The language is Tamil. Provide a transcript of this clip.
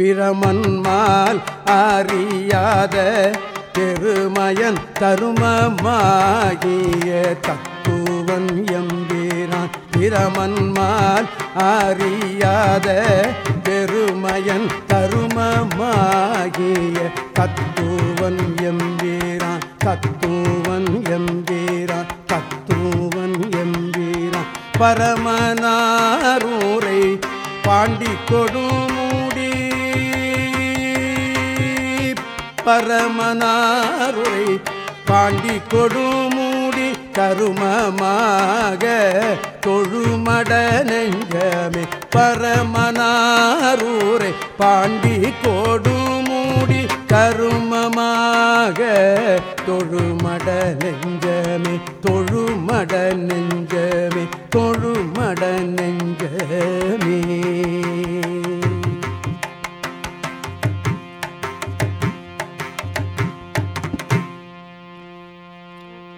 பிரமன்மால் அறியாத பெருமயன் தருமமாகிய தத்துவன் எம்பீரான் பிரமன்மால் அறியாத பெருமயன் தருமமாகிய தத்துவன் எம்பீரான் தத்துவன் எம்பீரான் தத்துவன் எம்பீரான் பரமனாரூரை பாண்டி கொடுமூடி பரமனாருரை பாண்டி கொடுமூடி கருமமாக தொழுமட நெஞ்சமே பரமனாரூரை பாண்டி கொடுமூடி கருமமாக தொழுமட நெஞ்சமே தொழுமட நெஞ்சமே தொழுமட நெஞ்சமே